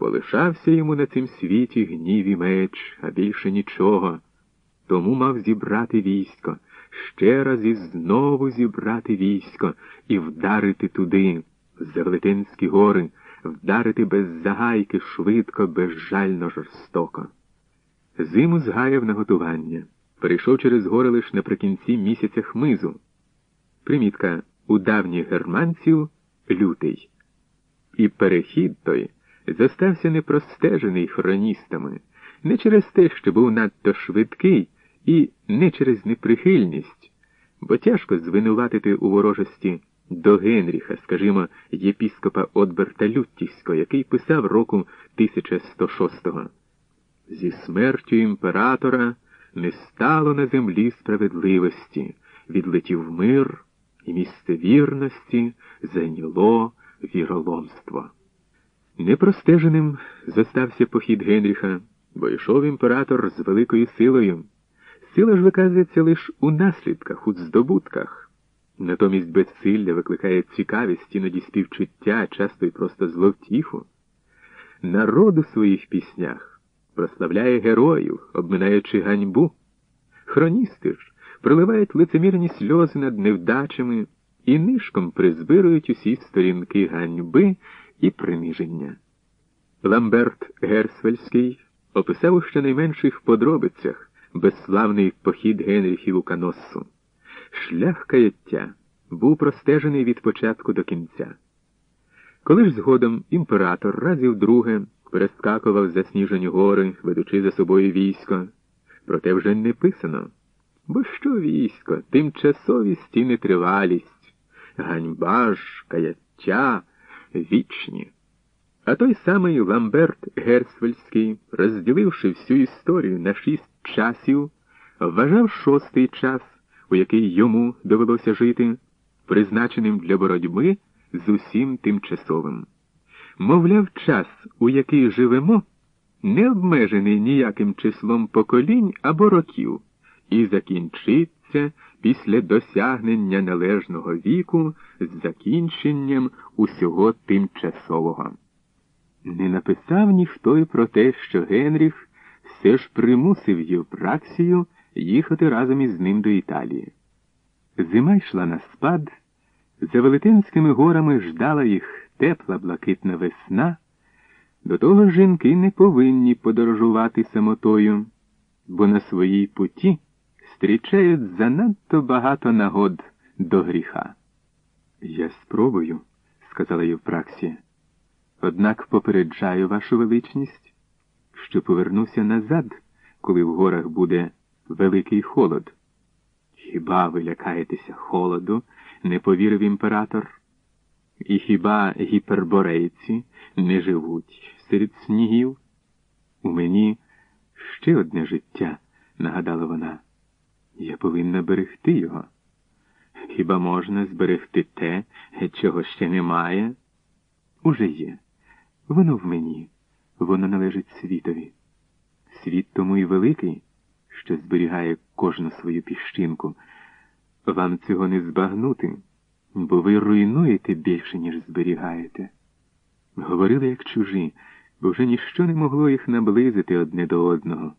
бо лишався йому на цім світі гнів і меч, а більше нічого. Тому мав зібрати військо, ще раз і знову зібрати військо і вдарити туди, за Велетенські гори, вдарити без загайки швидко, безжально жорстоко. Зиму згаяв на готування. Перейшов через гори лиш наприкінці місяця хмизу. Примітка у давніх германців лютий. І перехід той зостався непростежений хроністами, не через те, що був надто швидкий, і не через неприхильність, бо тяжко звинуватити у ворожості до Генріха, скажімо, єпіскопа Отберта Люттівського, який писав року 1106-го. Зі смертю імператора не стало на землі справедливості, відлетів мир, і місце вірності зайняло віроломство. Непростеженим зостався похід Генріха, бо йшов імператор з великою силою. Сила ж виказується лише у наслідках, у здобутках. Натомість безсилля викликає цікавість, іноді співчуття, часто й просто зловтіху. Народ у своїх піснях прославляє героїв, обминаючи ганьбу. Хроністи ж проливають лицемірні сльози над невдачами і нишком призбирують усі сторінки ганьби і приниження. Ламберт Герсвельський описав у щонайменших подробицях безславний похід Генріхів у Каноссу. Шлях каяття був простежений від початку до кінця. Коли ж згодом імператор разів друге перескакував засніжені гори, ведучи за собою військо, проте вже не писано. Бо що військо, тимчасовість і нетривалість, ганьба ж, каяття вічні. А той самий Ламберт Герсвельський, розділивши всю історію на шість часів, вважав шостий час, у який йому довелося жити, призначеним для боротьби з усім тимчасовим. Мовляв, час, у який живемо, не обмежений ніяким числом поколінь або років, і закінчиться після досягнення належного віку з закінченням усього тимчасового. Не написав ніхто й про те, що Генріх все ж примусив Євпраксію їхати разом із ним до Італії. Зима йшла на спад, за Велетенськими горами ждала їх тепла блакитна весна, до того жінки не повинні подорожувати самотою, бо на своїй путі зустрічають занадто багато нагод до гріха. Я спробую, сказала Євпраксія. Однак попереджаю вашу величність, що повернуся назад, коли в горах буде великий холод. Хіба ви лякаєтеся холоду? не повірив імператор. І хіба гіперборейці не живуть серед снігів? У мені ще одне життя, нагадала вона. Я повинна берегти його. Хіба можна зберегти те, чого ще немає? Уже є. Воно в мені, воно належить світові. Світ тому і великий, що зберігає кожну свою піщинку. Вам цього не збагнути, бо ви руйнуєте більше, ніж зберігаєте. Говорили, як чужі, бо вже ніщо не могло їх наблизити одне до одного.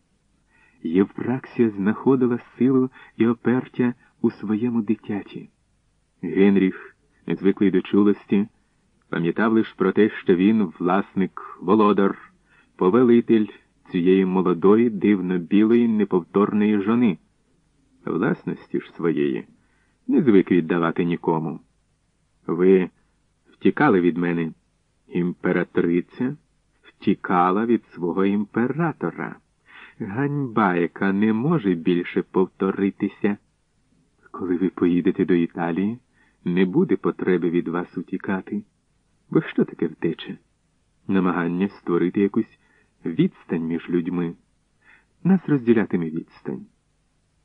Євпраксія знаходила силу і опертя у своєму дитяті. Генріх, незвиклий до чулості, пам'ятав лише про те, що він власник, володар, повелитель цієї молодої, дивно білої, неповторної жони. Власності ж своєї не звик віддавати нікому. Ви втікали від мене. Імператриця втікала від свого імператора. Ганьба, яка не може більше повторитися. Коли ви поїдете до Італії, не буде потреби від вас утікати. Бо що таке втеча? Намагання створити якусь відстань між людьми. Нас розділятиме відстань.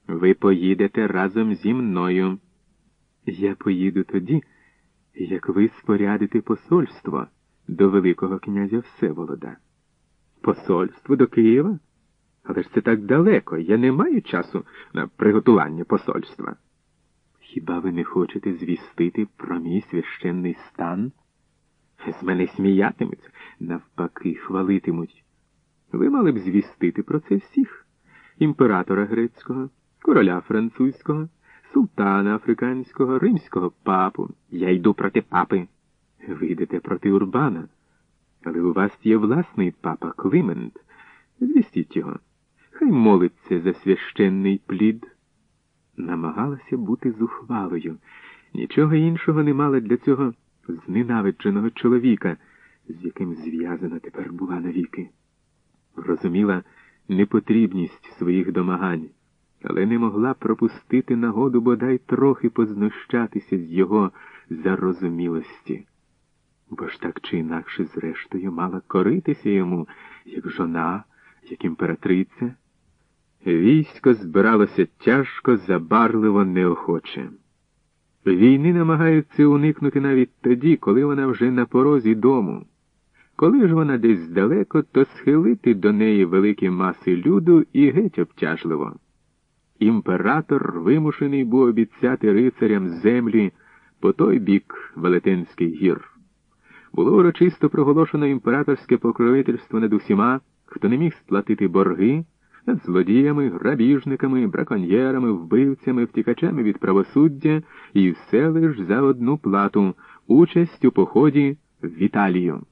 Ви поїдете разом зі мною. Я поїду тоді, як ви спорядите посольство до Великого князя Всеволода. Посольство до Києва? Але ж це так далеко. Я не маю часу на приготування посольства. Хіба ви не хочете звістити про мій священний стан? З мене сміятимуться, навпаки, хвалитимуть. Ви мали б звістити про це всіх імператора грецького, короля французького, султана африканського, римського папу. Я йду проти папи. Ви йдете проти Урбана. Але у вас є власний папа Климент. Звістіть його. Хай молиться за священний плід. Намагалася бути зухвалою. Нічого іншого не мала для цього зненавидженого чоловіка, з яким зв'язана тепер була навіки. Розуміла непотрібність своїх домагань, але не могла пропустити нагоду бодай трохи познущатися з його зарозумілості. Бо ж так чи інакше, зрештою, мала коритися йому, як жона, як імператриця. Військо збиралося тяжко, забарливо, неохоче. Війни намагаються уникнути навіть тоді, коли вона вже на порозі дому. Коли ж вона десь далеко, то схилити до неї великі маси люду і геть обтяжливо. Імператор вимушений був обіцяти рицарям землі по той бік Велетенських гір. Було урочисто проголошено імператорське покровительство над усіма, хто не міг сплатити борги, злодіями, грабіжниками, браконьєрами, вбивцями, втікачами від правосуддя і все лиш за одну плату участь у поході в Італію.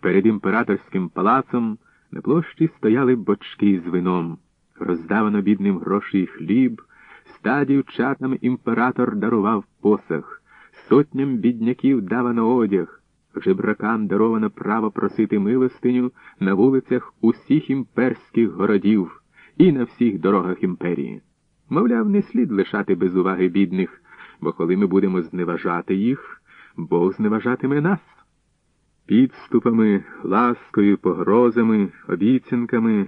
Перед імператорським палацом на площі стояли бочки з вином, роздавано бідним гроші й хліб, ста дівчатам імператор дарував посах, сотням бідняків давано одяг, жебракам даровано право просити милостиню на вулицях усіх імперських городів і на всіх дорогах імперії. Мовляв, не слід лишати без уваги бідних, бо коли ми будемо зневажати їх, Бог зневажатиме нас. Підступами, ласкою, погрозами, обіцянками